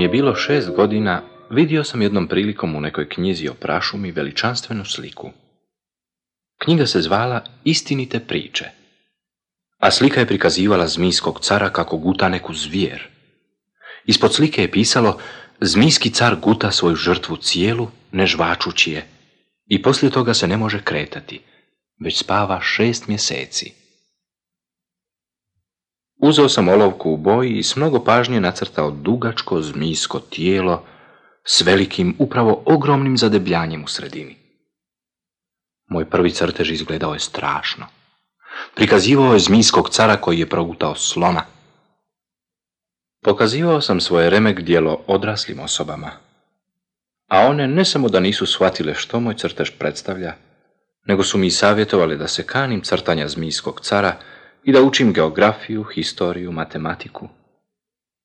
Mi je bilo šest godina, vidio sam jednom prilikom u nekoj knjizi o prašumi veličanstvenu sliku. Knjiga se zvala Istinite priče, a slika je prikazivala zmijskog cara kako guta neku zvijer. Ispod slike je pisalo Zmijski car guta svoju žrtvu cijelu, ne žvačući je, i poslije toga se ne može kretati, već spava šest mjeseci. Uzeo sam olovku u boji i s mnogo pažnje nacrtao dugačko zmijsko tijelo s velikim, upravo ogromnim zadebljanjem u sredini. Moj prvi crtež izgledao je strašno. Prikazivao je zmijskog cara koji je progutao slona. Pokazivao sam svoje remek dijelo odraslim osobama. A one ne samo da nisu shvatile što moj crtež predstavlja, nego su mi savjetovali da se kanim crtanja zmijskog cara i da učim geografiju, historiju, matematiku.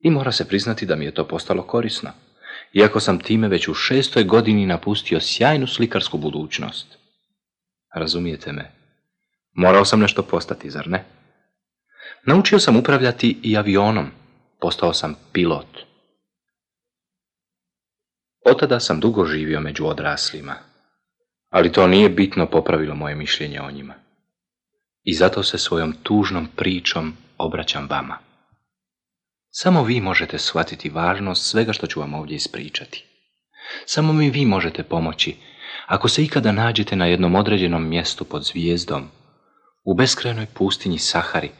I mora se priznati da mi je to postalo korisno, iako sam time već u šestoj godini napustio sjajnu slikarsku budućnost. Razumijete me? Morao sam nešto postati, zar ne? Naučio sam upravljati i avionom. Postao sam pilot. Od tada sam dugo živio među odraslima, ali to nije bitno popravilo moje mišljenje o njima. I zato se svojom tužnom pričom obraćam vama. Samo vi možete shvatiti važnost svega što ću vam ovdje ispričati. Samo mi vi možete pomoći ako se ikada nađete na jednom određenom mjestu pod zvijezdom, u beskrajnoj pustinji Sahari,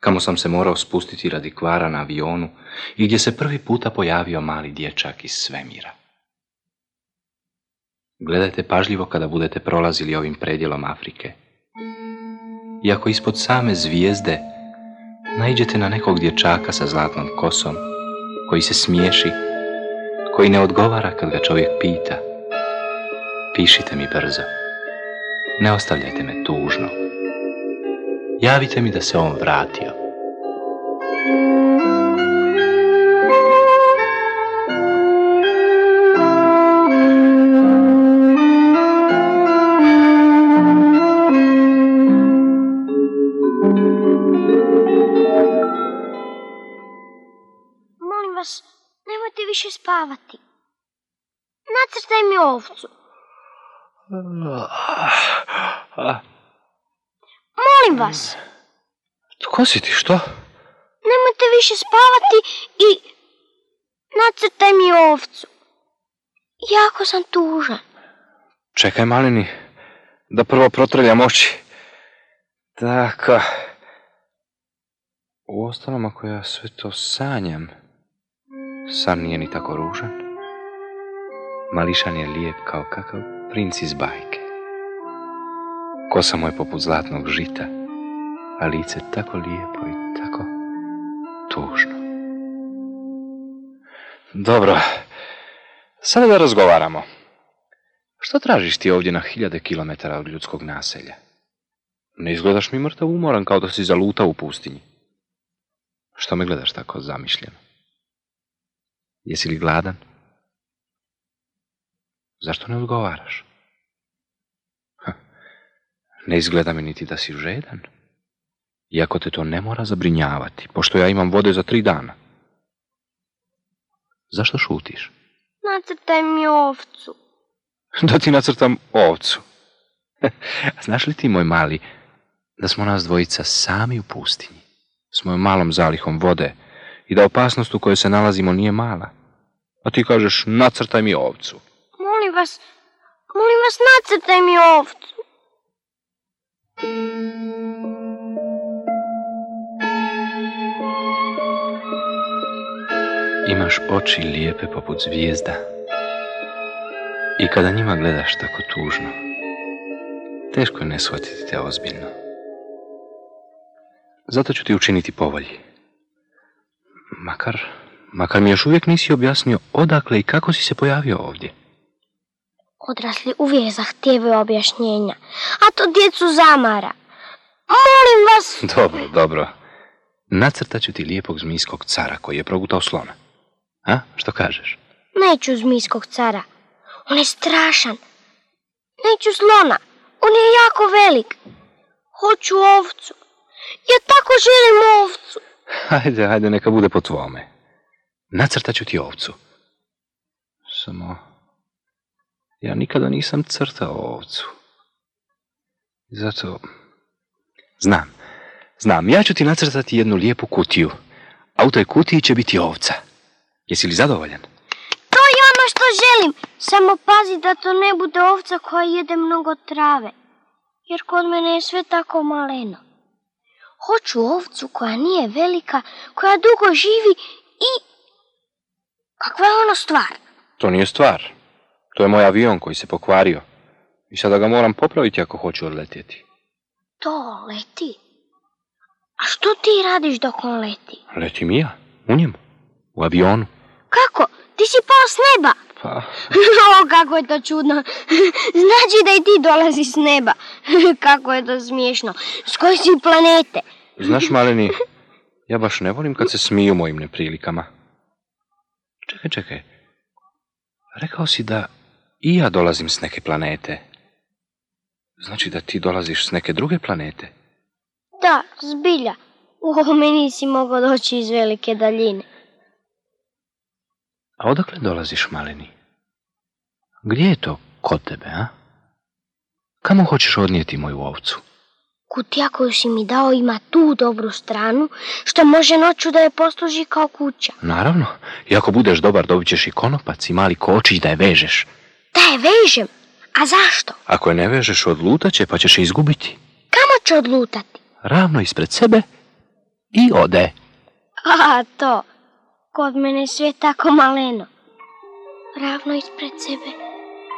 kamo sam se morao spustiti radi kvara na avionu i gdje se prvi puta pojavio mali dječak iz svemira. Gledajte pažljivo kada budete prolazili ovim predjelom Afrike. I ako ispod same zvijezde naiđete na nekog dječaka sa zlatnom kosom, koji se smiješi, koji ne odgovara kad ga čovjek pita, pišite mi brzo. Ne ostavljajte me tužno. Javite mi da se on vratio. Nacrtaj mi ovcu. Molim vas, Tko si ti, što? nemojte više spavati i nacrtaj mi ovcu. Jako sam tužan. Čekaj, malini, da prvo protrljam oči. Tako. U ostalom, ako ja sve to sanjam, san nije ni tako ružan. Mališan je lijep kao kakav princ iz bajke. Kosa mu je poput zlatnog žita, a lice tako lijepo i tako tužno. Dobro, sada da razgovaramo. Što tražiš ti ovdje na hiljade kilometara od ljudskog naselja? Ne izgledaš mi mrtav umoran kao da si zalutao u pustinji. Što me gledaš tako zamišljeno? Jesi li gladan? Zašto ne odgovaraš? Ha, ne izgleda mi niti da si žedan. Iako te to ne mora zabrinjavati, pošto ja imam vode za tri dana. Zašto šutiš? Nacrtaj mi ovcu. Da ti nacrtam ovcu. Znaš li ti, moj mali, da smo nas dvojica sami u pustinji, s mojom malom zalihom vode i da opasnost u kojoj se nalazimo nije mala? A ti kažeš, nacrtaj mi ovcu. Molim vas, molim vas, nacrtaj mi ovcu. Imaš oči lijepe poput zvijezda. I kada njima gledaš tako tužno, teško je ne shvatiti te ozbiljno. Zato ću ti učiniti povolji. Makar, makar mi još uvijek nisi objasnio odakle i kako si se pojavio ovdje. Odrasli uvijek zahtijevaju objašnjenja, a to djecu zamara. Molim vas, Dobro, dobro. Nacrtat ću ti lijepog zmijskog cara koji je progutao slona. A, što kažeš? neću zmijskog cara. On je strašan. Neću slona. On je jako velik. Hoću ovcu. Ja tako želim ovcu. Hajde, hajde, neka bude po tvome. Nacrtat ću ti ovcu. Samo, ja nikada nisam crtao ovcu. Zato, znam, znam, ja ću ti nacrtati jednu lijepu kutiju, a u toj kutiji će biti ovca. Jesi li zadovoljan? To je ono što želim. Samo pazi da to ne bude ovca koja jede mnogo trave. Jer kod mene je sve tako maleno. Hoću ovcu koja nije velika, koja dugo živi i... Kakva je ono stvar? To nije stvar. To je moj avion koji se pokvario. I sada ga moram popraviti ako hoću odletjeti. To leti. A što ti radiš dok on leti? Letim i ja, u njemu, u avionu. Kako? Ti si pao s neba? Pa, O, kako je to čudno. Znači da i ti dolaziš s neba. Kako je to smiješno. S koje si planete? znaš maleni, ja baš ne volim kad se smiju mojim neprilikama. Čekaj, čekaj. Rekao si da i ja dolazim s neke planete. Znači da ti dolaziš s neke druge planete? Da, zbilja. U ovome nisi mogao doći iz velike daljine. A odakle dolaziš, maleni? Gdje je to kod tebe, a? Kamo hoćeš odnijeti moju ovcu? Kutija koju si mi dao ima tu dobru stranu, što može noću da je posluži kao kuća. Naravno, i ako budeš dobar dobit ćeš i konopac i mali kočić da je vežeš. Da je vežem. A zašto? Ako je ne vežeš, odlutaće pa ćeš je izgubiti. Kamo će odlutati? Ravno ispred sebe i ode. A, to. Kod mene je sve tako maleno. Ravno ispred sebe.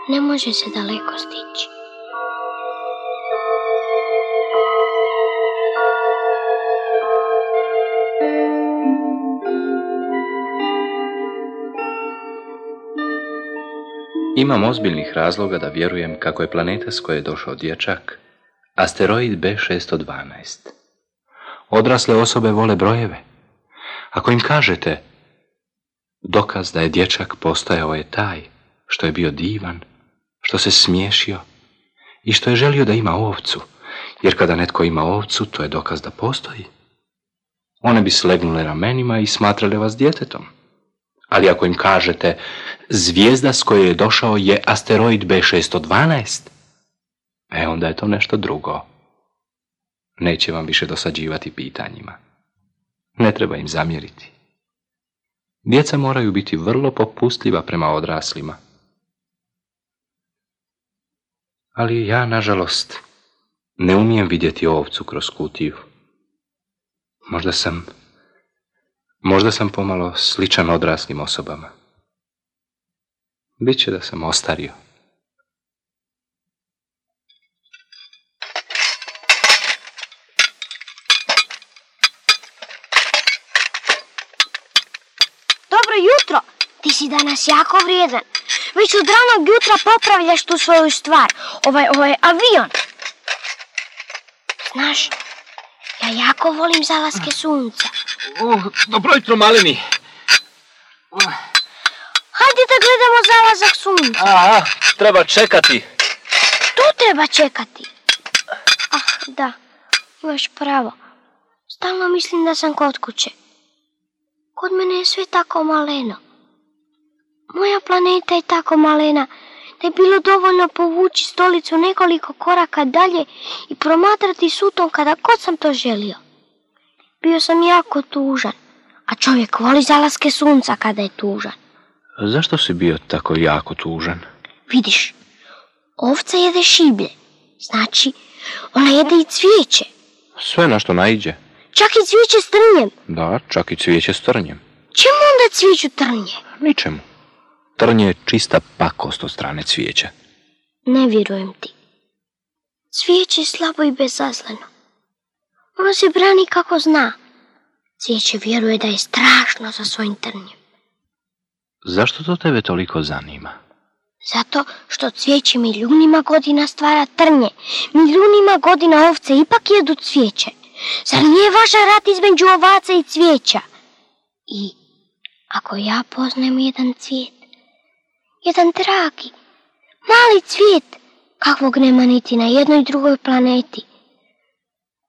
Ne može se daleko stići. Imam ozbiljnih razloga da vjerujem kako je planeta s koje je došao dječak asteroid B612. Odrasle osobe vole brojeve. Ako im kažete dokaz da je dječak postojao je taj što je bio divan, što se smiješio i što je želio da ima ovcu, jer kada netko ima ovcu, to je dokaz da postoji. One bi slegnule ramenima i smatrale vas djetetom. Ali ako im kažete zvijezda s koje je došao je asteroid B612, e onda je to nešto drugo. Neće vam više dosađivati pitanjima. Ne treba im zamjeriti. Djeca moraju biti vrlo popustljiva prema odraslima. Ali ja, nažalost, ne umijem vidjeti ovcu kroz kutiju. Možda sam Možda sam pomalo sličan odraslim osobama. Biće da sam ostario. Dobro jutro. Ti si danas jako vrijedan. Već od ranog jutra popravljaš tu svoju stvar. Ovaj, ovaj avion. Znaš, ja jako volim zalaske sunca. Uh, dobro jutro, maleni. Hajde da gledamo zalazak sunca. Aha, treba čekati. Tu treba čekati. Ah, da, imaš pravo. Stalno mislim da sam kod kuće. Kod mene je sve tako maleno. Moja planeta je tako malena da je bilo dovoljno povući stolicu nekoliko koraka dalje i promatrati sutom kada god sam to želio. Bio sam jako tužan, a čovjek voli zalaske sunca kada je tužan. Zašto si bio tako jako tužan? Vidiš, ovca jede šiblje, znači ona jede i cvijeće, Sve na što naiđe. čak i cvijeće s trnjem. Da, čak i cvijeće s trnjem. Čemu onda cvijeću trnje? Ničemu. Trnje je čista pakost od strane cvijeća. Ne vjerujem ti. Cvijeće je slabo i bezazleno. Ono se brani kako zna. Cvijeće vjeruje da je strašno za svojim trnjem. Zašto to tebe toliko zanima? Zato što cvijeće milijunima godina stvara trnje. Milijunima godina ovce ipak jedu cvijeće. Zar nije važan rat između ovaca i cvijeća? I ako ja poznajem jedan cvijet, jedan dragi, mali cvijet, kakvog nema niti na jednoj drugoj planeti,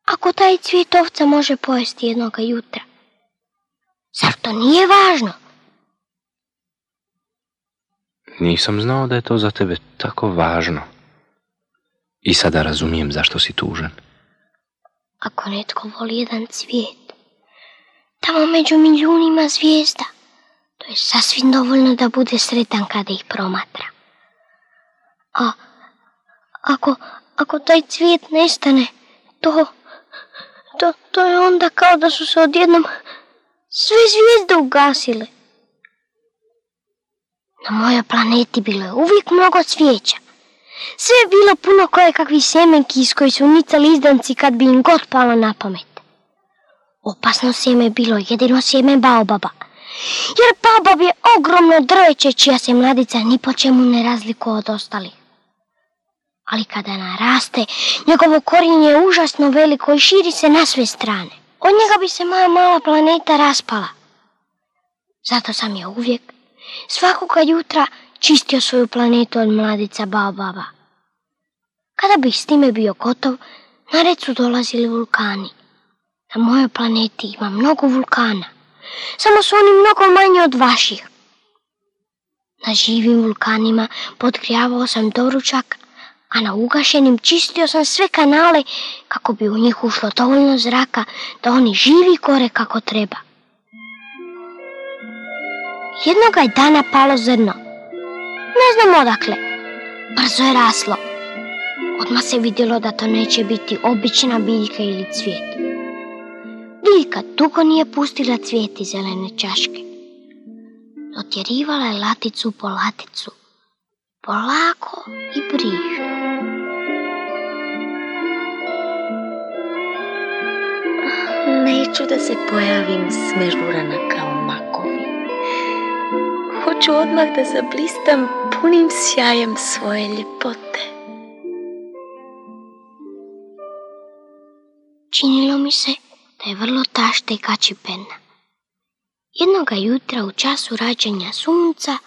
ako taj cvijet ovca može pojesti jednoga jutra, zar to nije važno? Nisam znao da je to za tebe tako važno. I sada razumijem zašto si tužan. Ako netko voli jedan cvijet, tamo među milijunima zvijezda, to je sasvim dovoljno da bude sretan kada ih promatra. A ako, ako taj cvijet nestane, to, to, to je onda kao da su se odjednom sve zvijezde ugasile. Na mojoj planeti bilo je uvijek mnogo cvijeća. Sve je bilo puno koje kakvi sjemenki iz koji su nicali izdanci kad bi im god palo na pamet. Opasno sjeme je bilo jedino sjeme baobaba. Jer baobab je ogromno drveće čija se mladica ni po čemu ne razlikuje od ostalih. Ali kada naraste, njegovo korijenje je užasno veliko i širi se na sve strane. Od njega bi se moja mala planeta raspala. Zato sam je uvijek, svakoga jutra, čistio svoju planetu od mladica Baobaba. Kada bih s time bio gotov, na red su dolazili vulkani. Na mojoj planeti ima mnogo vulkana, samo su oni mnogo manji od vaših. Na živim vulkanima podgrijavao sam doručak, a na ugašenim čistio sam sve kanale kako bi u njih ušlo dovoljno zraka da oni živi kore kako treba. Jednoga je dana palo zrno. Ne znam odakle. Brzo je raslo. Odmah se vidjelo da to neće biti obična biljka ili cvijet. Biljka dugo nije pustila cvijet iz zelene čaške. Dotjerivala je laticu po laticu. Polako i brižno. Neću da se pojavim smežurana kao makovi. Hoću odmah da zablistam punim sjajem svoje ljepote. Činilo mi se da je vrlo tašta i kačiperna. Jednoga jutra u času rađanja sunca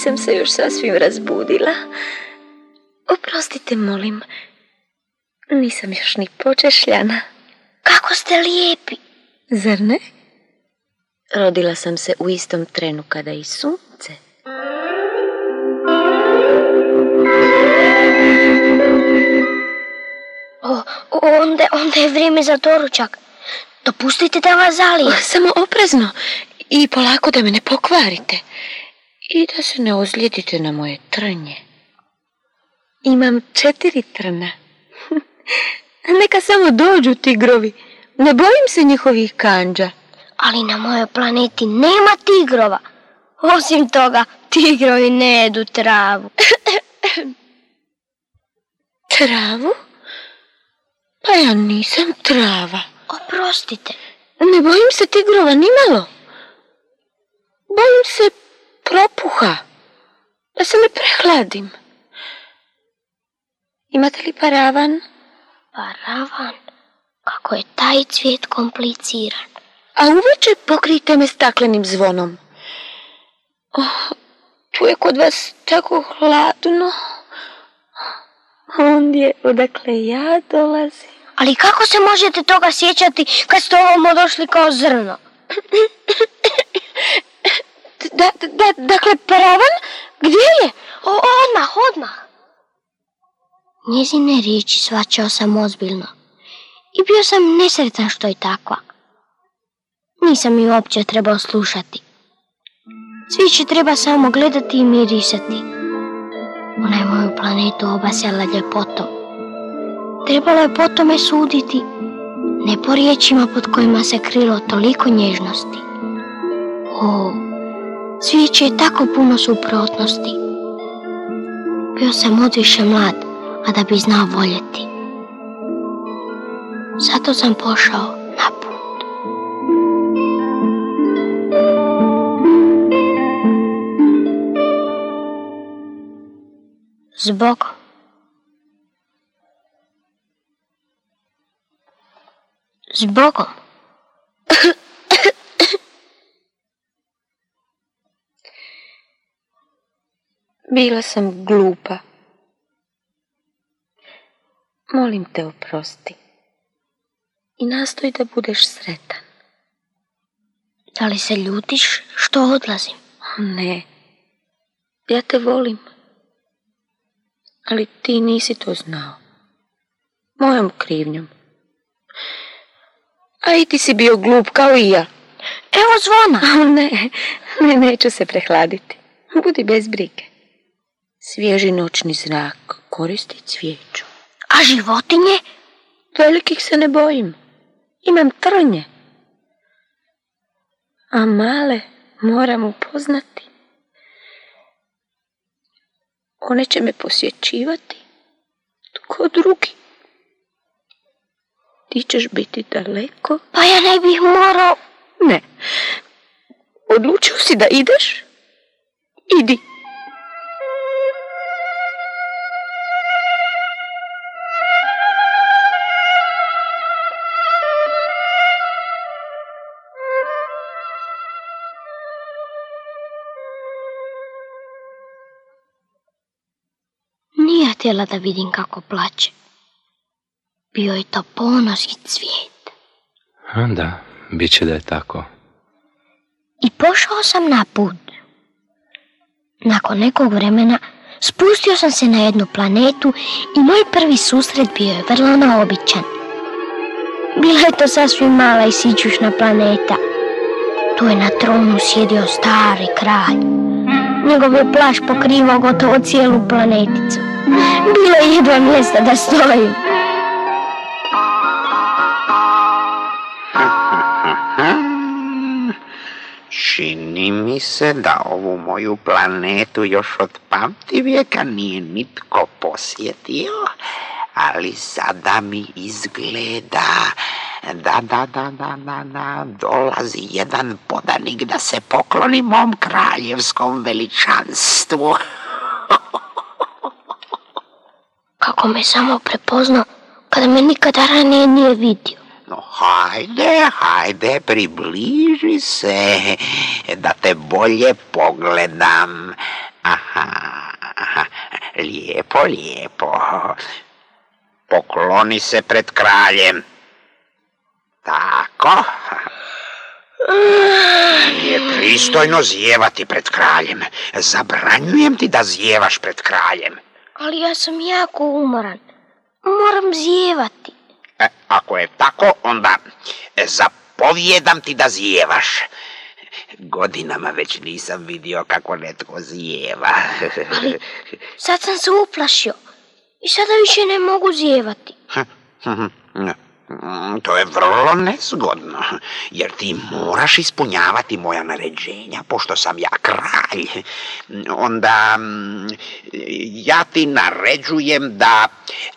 Nisam se još sasvim razbudila. Oprostite, molim. Nisam još ni počešljana. Kako ste lijepi! Zar ne? Rodila sam se u istom trenu kada i sunce. O, onda, onda je vrijeme za doručak. Dopustite da vas zalijem. Samo oprezno i polako da me ne pokvarite. I da se ne ozlijedite na moje trnje. Imam četiri trna. Neka samo dođu tigrovi. Ne bojim se njihovih kanđa. Ali na mojoj planeti nema tigrova. Osim toga, tigrovi ne jedu travu. Travu? Pa ja nisam trava. Oprostite. Ne bojim se tigrova nimalo. Bojim se propuha. Da se ne prehladim. Imate li paravan? Paravan? Kako je taj cvijet kompliciran. A uveče pokrijte me staklenim zvonom. Oh, tu je kod vas tako hladno. Ondje odakle ja dolazim. Ali kako se možete toga sjećati kad ste ovamo došli kao zrno? Da, da, dakle, paravan? Gdje je? O, odmah, odmah. Njezine riječi svačao sam ozbiljno. I bio sam nesretan što je takva. Nisam ju uopće trebao slušati. Svi treba samo gledati i mirisati. Ona je moju planetu obasjala ljepotom. Trebalo je po tome suditi, ne po riječima pod kojima se krilo toliko nježnosti. O, svijeće je tako puno suprotnosti. Bio sam odviše mlad, a da bi znao voljeti. Zato sam pošao na put. Zbog Zbogom. Bila sam glupa. Molim te oprosti. I nastoj da budeš sretan. Da li se ljutiš što odlazim? Ne. Ja te volim. Ali ti nisi to znao. Mojom krivnjom. A i ti si bio glup kao i ja. Evo zvona. Ne, ne, neću se prehladiti. Budi bez brige. Svježi noćni zrak koristi cvijeću. A životinje? Velikih se ne bojim. Imam trnje. A male moram upoznati. One će me posjećivati. Tko drugi? Ti ćeš biti daleko. Pa ja ne bih morao... Ne. Odlučio si da ideš? Idi. Htjela da vidim kako plače. Bio je to ponos i cvijet. A da, bit će da je tako. I pošao sam na put. Nakon nekog vremena spustio sam se na jednu planetu i moj prvi susret bio je vrlo neobičan. Bila je to sasvim mala i sićušna planeta. Tu je na tronu sjedio stari kralj. Njegov je plaš pokrivao gotovo cijelu planeticu. Bilo je jedva mjesta da stojim. Čini mi se da ovu moju planetu još od pamtivijeka nije nitko posjetio, ali sada mi izgleda da, da, da, da, da, da, dolazi jedan podanik da se pokloni mom kraljevskom veličanstvu. Kako me samo prepoznao kada me nikada ranije nije vidio. No, hajde, hajde, približi se, da te bolje pogledam. Aha, aha, lijepo, lijepo. Pokloni se pred kraljem. Tako. Nije pristojno zijevati pred kraljem. Zabranjujem ti da zijevaš pred kraljem. Ali ja sam jako umoran. Moram zijevati. E, ako je tako, onda e, zapovjedam ti da zijevaš. Godinama već nisam vidio kako netko zijeva. Sad sam se uplašio. I sada više ne mogu zijevati. Mm, To je vrlo nezgodno, jer ti moraš ispunjavati moja naređenja, pošto sam ja kralj. Onda mm, ja ti naređujem da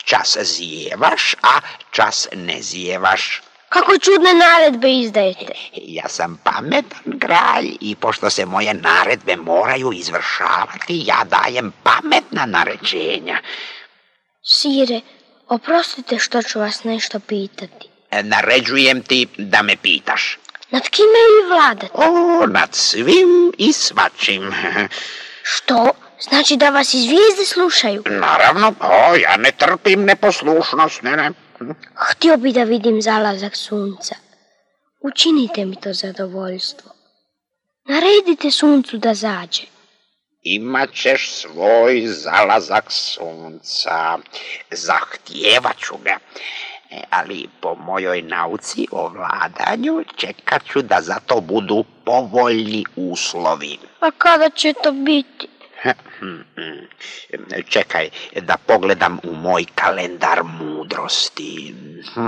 čas zijevaš, a čas ne zijevaš. Kako čudne naredbe izdajete. Ja sam pametan kralj i pošto se moje naredbe moraju izvršavati, ja dajem pametna naređenja. Sire, oprostite što ću vas nešto pitati. E, Naređujem ti da me pitaš. Nad kime vi vladate? O, nad svim i svačim. Što? Znači da vas i zvijezde slušaju? Naravno, o, ja ne trpim neposlušnost, ne, ne. Htio bi da vidim zalazak sunca. Učinite mi to zadovoljstvo. Naredite suncu da zađe. Imat ćeš svoj zalazak sunca. Zahtijevat ću ga. E, Ali po mojoj nauci o vladanju čekat ću da za to budu povoljni uslovi. A kada će to biti? Čekaj da pogledam u moj kalendar mudrosti.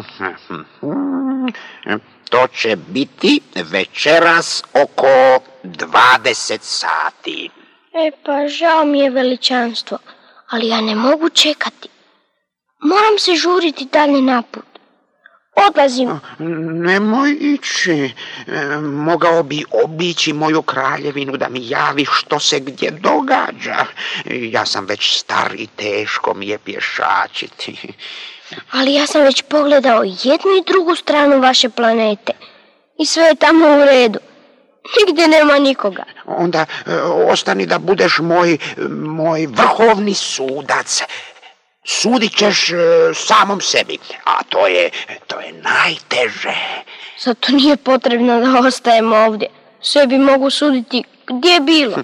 To će biti večeras oko 20 sati. E pa žao mi je veličanstvo, ali ja ne mogu čekati. Moram se žuriti dalje naput. Odlazim. Nemoj ići. E, Mogao bi obići moju kraljevinu da mi javi što se gdje događa. Ja sam već star i teško mi je pješačiti. Ali ja sam već pogledao jednu i drugu stranu vaše planete. I sve je tamo u redu. Nigdje nema nikoga. Onda e, ostani da budeš moj, moj vrhovni sudac. Sudit ćeš e, samom sebi, a to je, to je najteže. Zato nije potrebno da ostajemo ovdje. Sebi mogu suditi gdje je bilo.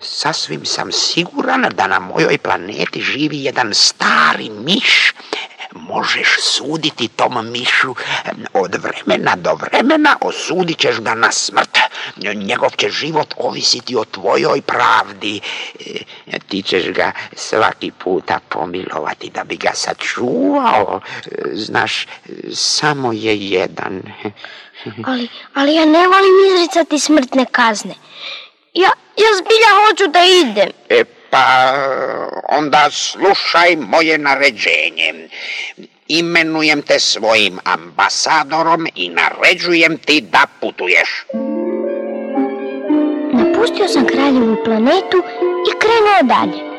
Sasvim sam siguran da na mojoj planeti živi jedan stari miš. Možeš suditi tom mišu od vremena do vremena, osudit ćeš ga na smrt. Njegov će život ovisiti o tvojoj pravdi. Ti ćeš ga svaki puta pomilovati da bi ga sačuvao. Znaš, samo je jedan. Ali, ali ja ne volim izricati smrtne kazne. Ja, ja zbilja hoću da idem. E pa onda slušaj moje naređenje. Imenujem te svojim ambasadorom i naređujem ti da putuješ. Napustio sam kraljevu planetu i krenuo dalje.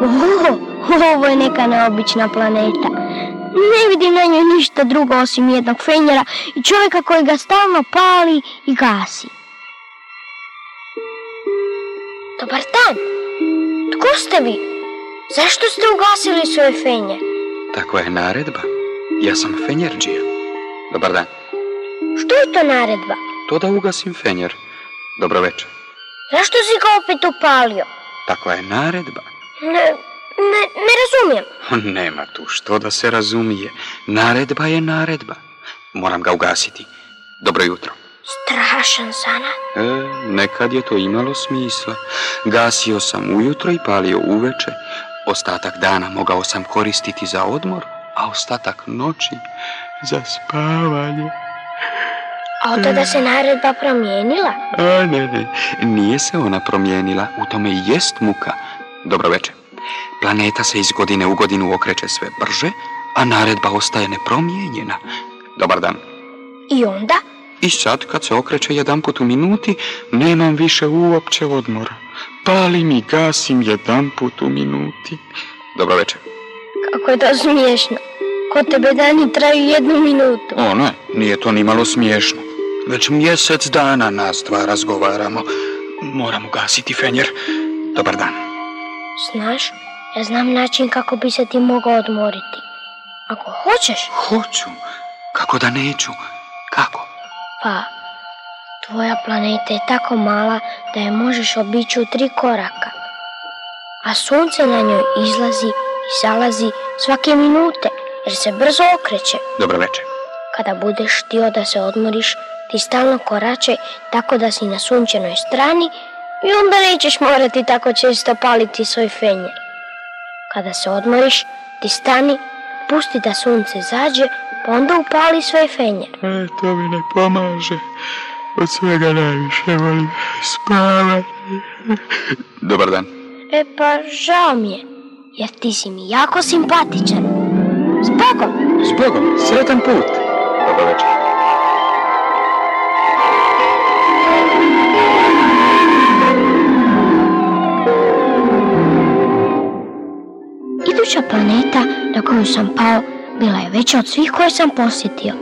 Oh, ovo je neka neobična planeta. Ne vidim na njoj ništa drugo osim jednog fenjera i čovjeka koji ga stalno pali i gasi. Dobar dan. Tko ste vi? Zašto ste ugasili svoje fenje? Takva je naredba. Ja sam fenjerđija. Dobar dan. Što je to naredba? To da ugasim fenjer. Dobro večer. Zašto si ga opet upalio? Takva je naredba. Ne, ne, ne razumijem. Nema tu što da se razumije. Naredba je naredba. Moram ga ugasiti. Dobro jutro. Strašan sana. E, nekad je to imalo smisla. Gasio sam ujutro i palio uveče. Ostatak dana mogao sam koristiti za odmor, a ostatak noći za spavanje. A od tada se naredba promijenila? A ne, ne, nije se ona promijenila. U tome i jest muka. Dobro večer. Planeta se iz godine u godinu okreće sve brže, a naredba ostaje nepromijenjena. Dobar dan. I onda? I sad kad se okreće jedan put u minuti, nemam više uopće odmora. Palim i gasim jedan put u minuti. Dobro večer. Kako je to smiješno. Kod tebe dani traju jednu minutu. O ne, nije to ni malo smiješno. Već mjesec dana nas dva razgovaramo. Moram ugasiti fenjer. Dobar dan. Znaš, ja znam način kako bi se ti mogao odmoriti. Ako hoćeš, Hoću. Kako da neću? Kako? Pa tvoja planeta je tako mala da je možeš obići u tri koraka. A sunce na njoj izlazi i zalazi svake minute jer se brzo okreće. Dobro večer. Kada budeš htio da se odmoriš, ti stalno koračaj tako da si na sunčanoj strani i onda nećeš morati tako često paliti svoj fenjer. Kada se odmoriš, ti stani, pusti da sunce zađe, pa onda upali svoj fenjer. E, to mi ne pomaže. Od svega najviše volim spavati. Dobar dan. E pa žao mi je, jer ti si mi jako simpatičan. Zbogom! Zbogom, sretan put. Dobro večer. Iduća planeta na koju sam pao bila je veća od svih koje sam posjetio.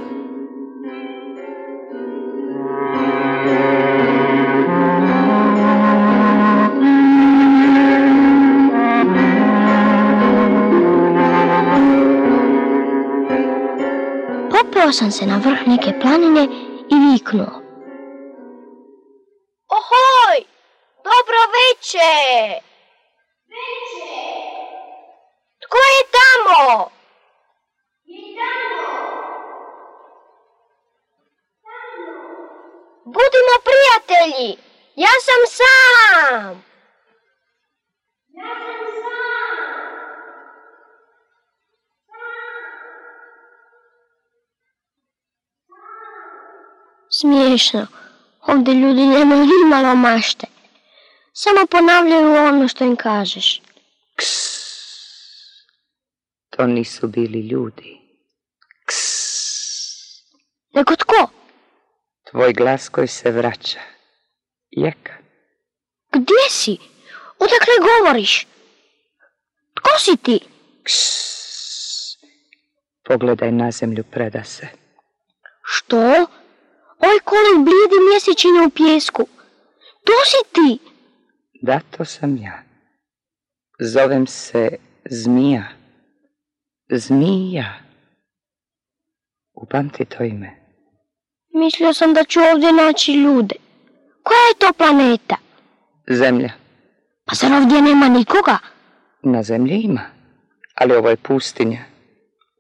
Popeo sam se na vrh neke planine i viknuo. Ohoj! Dobro veče! Tko je tamo? Budimo prijatelji! Ja sam sam! Smiješno. Ovdje ljudi nemaju ni malo mašte. Samo ponavljaju ono što im kažeš. To nisu bili ljudi. Nego tko? Tvoj glas koji se vraća. Jeka. Gdje si? Odakle govoriš? Tko si ti? Pogledaj na zemlju preda se. Što? Oj kolej blijedi mjesečine u pjesku. To si ti. Da, to sam ja. Zovem se Zmija. Zmija. Upamti to ime. Mislio sam da ću ovdje naći ljude. Koja je to planeta? Zemlja. Pa zar ovdje nema nikoga? Na zemlji ima, ali ovo je pustinja.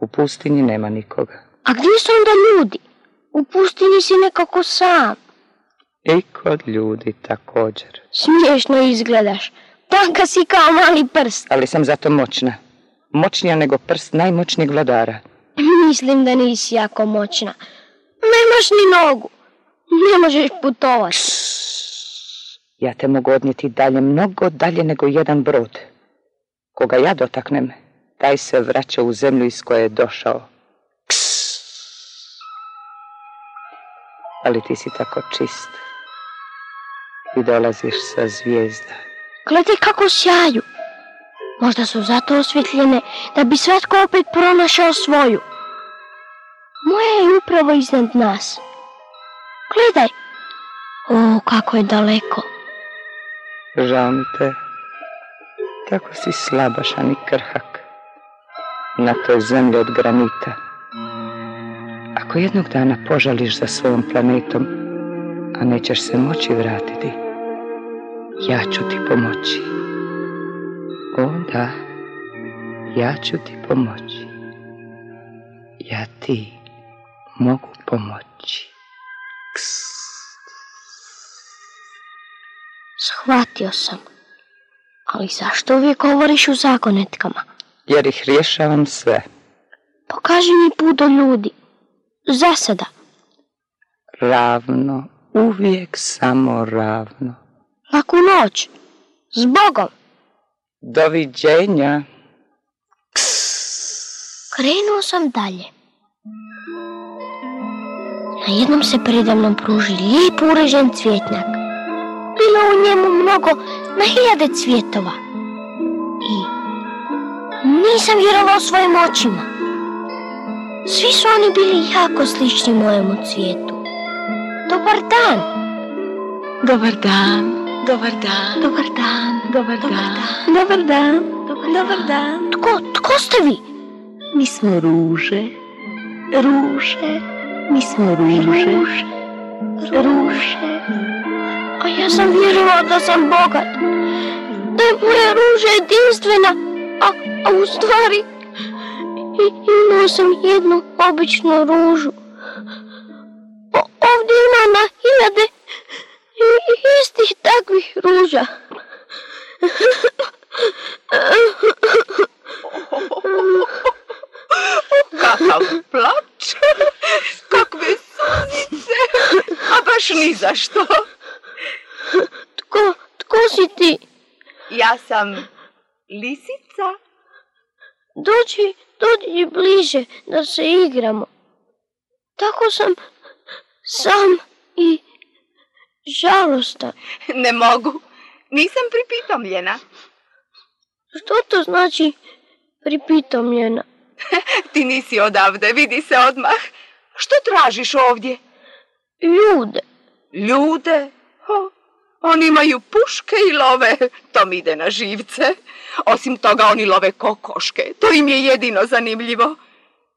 U pustinji nema nikoga. A gdje su onda ljudi? U pustinji si nekako sam. I kod ljudi također. Smiješno izgledaš. Tanka si kao mali prst. Ali sam zato moćna. Moćnija nego prst najmoćnijeg vladara. Mislim da nisi jako moćna. Nemaš ni nogu. Ne možeš putovati. Ja te mogu odnijeti dalje, mnogo dalje nego jedan brod. Koga ja dotaknem, taj se vraća u zemlju iz koje je došao. Ali ti si tako čist. I dolaziš sa zvijezda. Gledaj kako sjaju. Možda su zato osvjetljene da bi svatko opet pronašao svoju. Moja je upravo iznad nas. Gledaj. O, kako je daleko. Žao mi te. Tako si slabašan i krhak. Na toj zemlji od granita. Ako jednog dana požališ za svojom planetom, a nećeš se moći vratiti, ja ću ti pomoći. O da, ja ću ti pomoći. Ja ti mogu pomoći. Shvatio sam. Ali zašto uvijek govoriš u zagonetkama? Jer ih rješavam sve. Pokaži mi put do ljudi. Za sada. Ravno, uvijek samo ravno. Laku noć. S Bogom. Doviđenja. Krenuo sam dalje. Na jednom se predamnom pruži lijep urežen cvjetnjak. Bilo u njemu mnogo na hiljade cvjetova. I nisam vjerovao svojim očima. Svi su oni bili jako slični mojemu cvijetu. Dobar dan, Dobar dan, dobar dan, dobar dan, dobar dan. Dobar dan, dobar dan. Tko, tko ste vi? Mi smo ruže, ruže, mi smo ruže, ruže. A ja sam vjerovao da sam bogat. Da je moja ruža jedinstvena. A, a u stvari imao sam jednu običnu ružu. O, ovdje ima na hiljade istih takvih ruža. Kakav plač, kakve sunice, a baš ni za što. Tko, tko si ti? Ja sam lisica. Dođi, dođi bliže da se igramo. Tako sam sam i žalostan. Ne mogu, nisam pripitomljena. Što to znači pripitomljena? Ti nisi odavde, vidi se odmah. Što tražiš ovdje? Ljude. Ljude? Ho, oni imaju puške i love, to mi ide na živce. Osim toga oni love kokoške, to im je jedino zanimljivo.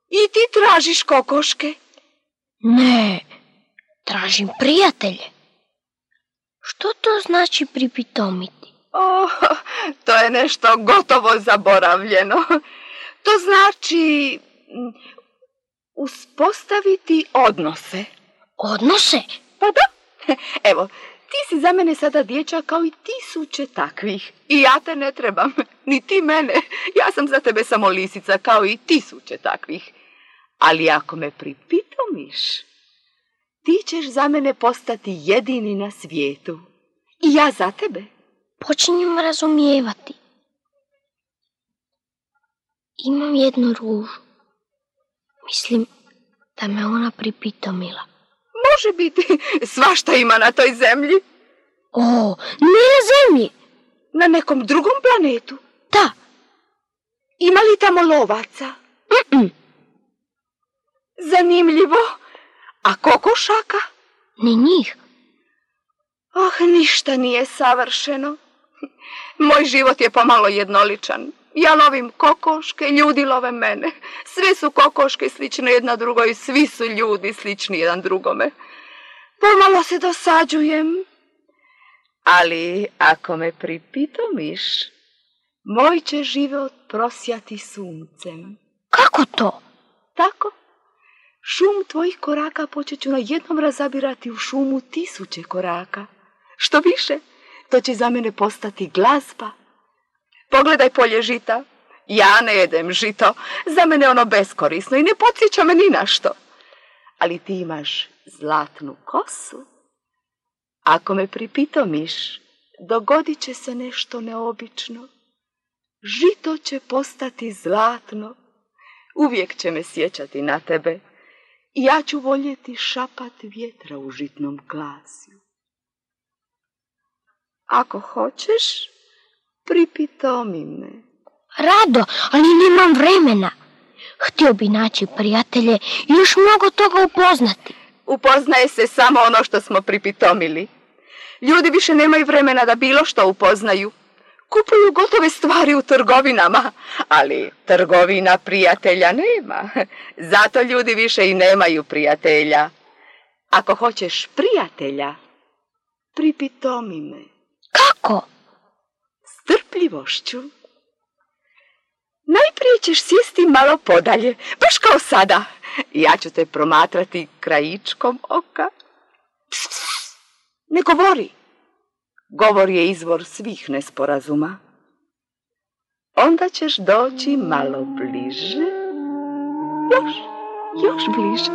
I ti tražiš kokoške? Ne, tražim prijatelje. Što to znači pripitomiti? O, to je nešto gotovo zaboravljeno. To znači mm, uspostaviti odnose. Odnose? Pa da, evo, ti si za mene sada dječak kao i tisuće takvih. I ja te ne trebam, ni ti mene. Ja sam za tebe samo lisica kao i tisuće takvih. Ali ako me pripitomiš, ti ćeš za mene postati jedini na svijetu. I ja za tebe. Počinjem razumijevati. Imam jednu ružu. Mislim da me ona pripitomila. Može biti, svašta ima na toj zemlji. O, ne na zemlji. Na nekom drugom planetu. Da, Ima li tamo lovaca? Mm-mm. Zanimljivo. A kokošaka? Ni njih. Oh, ništa nije savršeno. Moj život je pomalo jednoličan. Ja lovim kokoške, ljudi love mene. Sve su kokoške slične jedna drugoj i svi su ljudi slični jedan drugome. Pomalo se dosađujem. Ali ako me pripitomiš, moj će život prosjati suncem. Kako to? Tako? Šum tvojih koraka počet ću na jednom razabirati u šumu tisuće koraka. Što više, to će za mene postati glazba. Pogledaj polje žita. Ja ne jedem žito. Za mene ono beskorisno i ne podsjeća me ni na što. Ali ti imaš zlatnu kosu. Ako me pripitomiš, dogodit će se nešto neobično. Žito će postati zlatno. Uvijek će me sjećati na tebe. I ja ću voljeti šapat vjetra u žitnom klasiju. Ako hoćeš, pripitomi me. Rado, ali nemam vremena. Htio bi naći prijatelje i još mnogo toga upoznati. Upoznaje se samo ono što smo pripitomili. Ljudi više nemaju vremena da bilo što upoznaju. Kupuju gotove stvari u trgovinama, ali trgovina prijatelja nema. Zato ljudi više i nemaju prijatelja. Ako hoćeš prijatelja, pripitomi me. Kako? Strpljivošću. Najprije ćeš sjesti malo podalje, baš kao sada. Ja ću te promatrati krajičkom oka. Pss, pss, ne govori. Govor je izvor svih nesporazuma. Onda ćeš doći malo bliže. Još, još bliže.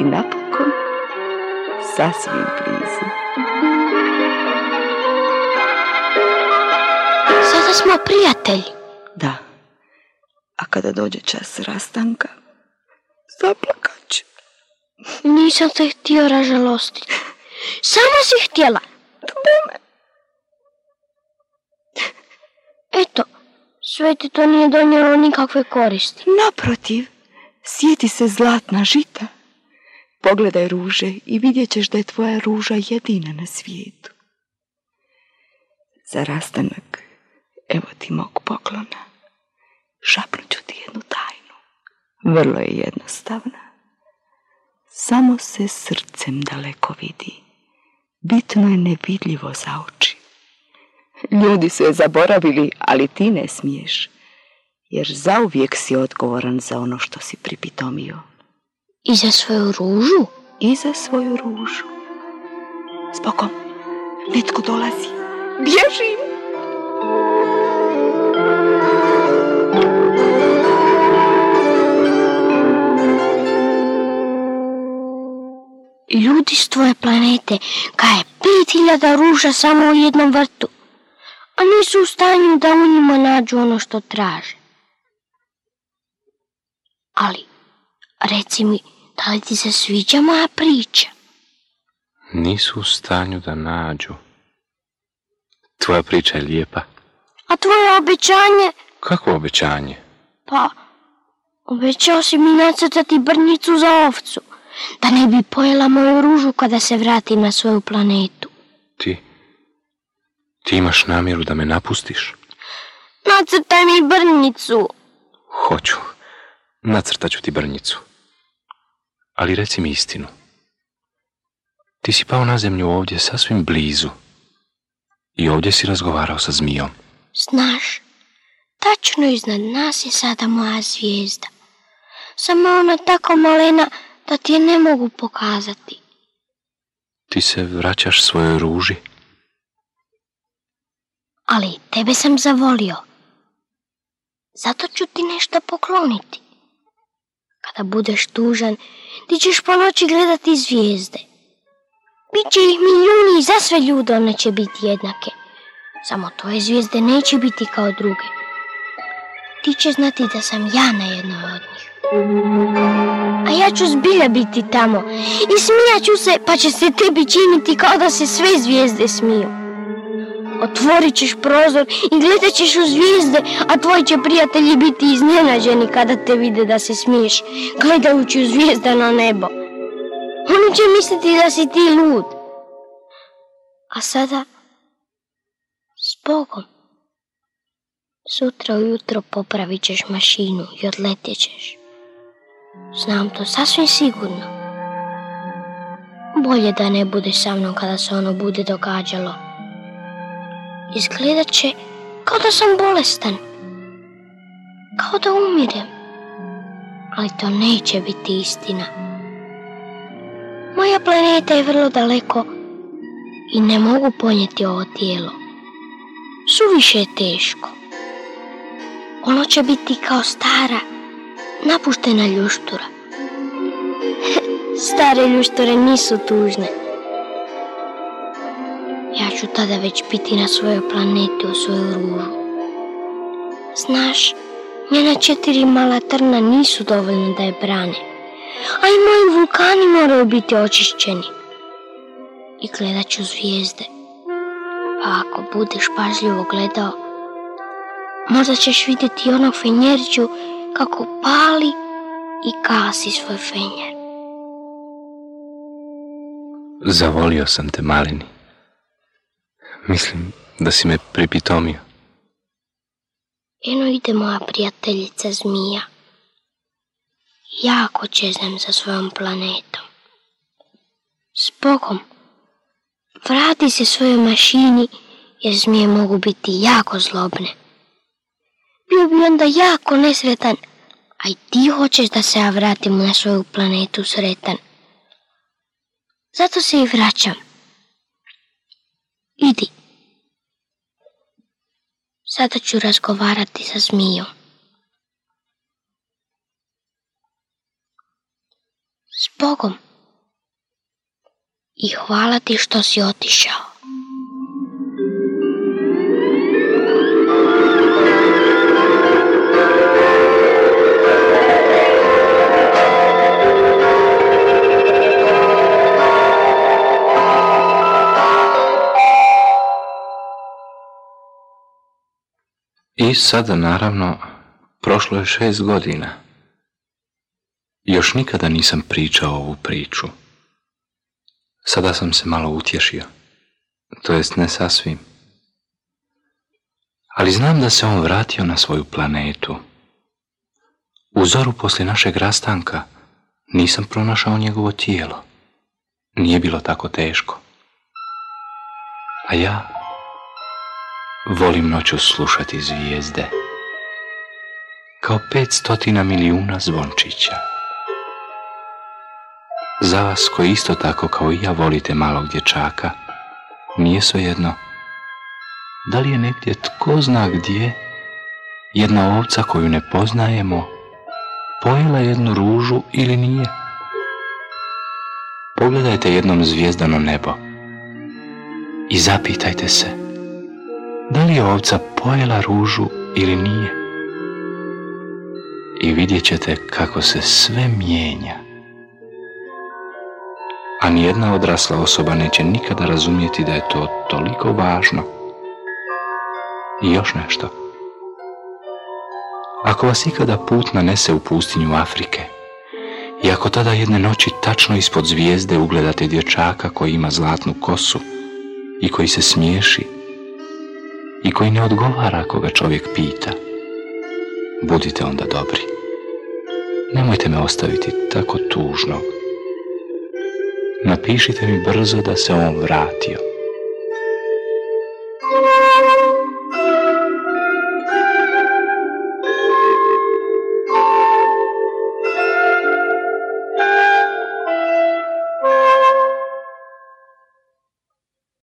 I napokon sasvim blizu. Smo prijatelji. Da. A kada dođe čas rastanka, zaplakat ću. Nisam te htio ražalostiti. Samo si htjela. Eto, sve ti to nije donijelo nikakve koristi. Naprotiv, sjeti se zlatna žita. Pogledaj ruže i vidjet ćeš da je tvoja ruža jedina na svijetu. Za rastanak, evo ti mog poklona. Šapnut ću ti jednu tajnu. Vrlo je jednostavna. Samo se srcem daleko vidi. Bitno je nevidljivo za oči. Ljudi su je zaboravili, ali ti ne smiješ. Jer zauvijek si odgovoran za ono što si pripitomio. I za svoju ružu? I za svoju ružu. Spokom, netko dolazi. Bježim! Ljudi s tvoje planete kaje pet hiljada ruža samo u jednom vrtu, a nisu u stanju da u njima nađu ono što traže. Ali, reci mi, da li ti se sviđa moja priča? Nisu u stanju da nađu. Tvoja priča je lijepa. A tvoje obećanje? Kako obećanje? Pa, obećao si mi nacrtati brnjicu za ovcu, da ne bi pojela moju ružu kada se vratim na svoju planetu. Ti, ti imaš namjeru da me napustiš? Nacrtaj mi brnjicu. Hoću. Nacrtat ću ti brnjicu. Ali reci mi istinu. Ti si pao na zemlju ovdje sasvim blizu. I ovdje si razgovarao sa zmijom. Znaš, tačno iznad nas je sada moja zvijezda. Samo ona tako malena da ti je ne mogu pokazati. Ti se vraćaš svojoj ruži? Ali tebe sam zavolio. Zato ću ti nešto pokloniti. Kada budeš tužan, ti ćeš po noći gledati zvijezde. Biće ih milijuni i za sve ljude one će biti jednake. Samo tvoje zvijezde neće biti kao druge. Ti će znati da sam ja na jednoj od. A ja ću zbilja biti tamo i smijat ću se pa će se tebi činiti kao da se sve zvijezde smiju. Otvorit ćeš prozor i gledat ćeš u zvijezde, a tvoji će prijatelji biti iznenađeni kada te vide da se smiješ, gledajući u zvijezdano nebo. Oni On će misliti da si ti lud. A sada, s Bogom. Sutra ujutro popravit ćeš mašinu i odletjet ćeš. Znam to sasvim sigurno. Bolje da ne budeš sa mnom kada se ono bude događalo. Izgledat će kao da sam bolestan. Kao da umirem. Ali to neće biti istina. Moja planeta je vrlo daleko i ne mogu ponijeti ovo tijelo. Suviše je teško. Ono će biti kao stara, napuštena ljuštura. Stare ljušture nisu tužne. Ja ću tada već biti na svojoj planeti u svoju ružu. Znaš, njena četiri mala trna nisu dovoljne da je brane. A i moji vulkani moraju biti očišćeni. I gledat ću zvijezde. Pa ako budeš pažljivo gledao, možda ćeš vidjeti onog fenjerđu kako pali i kasi svoj fenjer. Zavolio sam te, malini. Mislim da si me pripitomio. Eno ide moja prijateljica zmija. Jako čeznem za svojom planetom. S Bogom, vrati se svojoj mašini jer zmije mogu biti jako zlobne. Bio bi onda jako nesretan, a i ti hoćeš da se ja vratim na svoju planetu sretan. Zato se i vraćam. Idi. Sada ću razgovarati sa zmijom. S Bogom. I hvala ti što si otišao. Sada, naravno, prošlo je šest godina. Još nikada nisam pričao ovu priču. Sada sam se malo utješio. To jest ne sasvim. Ali znam da se on vratio na svoju planetu. U zoru poslije našeg rastanka nisam pronašao njegovo tijelo. Nije bilo tako teško. A ja volim noću slušati zvijezde. Kao pet stotina milijuna zvončića. Za vas koji isto tako kao i ja volite malog dječaka, nije svejedno da li je negdje tko zna gdje jedna ovca koju ne poznajemo pojela jednu ružu ili nije. Pogledajte jednom zvijezdano nebo i zapitajte se da li je ovca pojela ružu ili nije. I vidjet ćete kako se sve mijenja. A nijedna odrasla osoba neće nikada razumjeti da je to toliko važno. I još nešto. Ako vas ikada put nanese u pustinju Afrike, i ako tada jedne noći tačno ispod zvijezde ugledate dječaka koji ima zlatnu kosu i koji se smiješi i koji ne odgovara ako ga čovjek pita, budite onda dobri. Nemojte me ostaviti tako tužnog. Napišite mi brzo da se on vratio.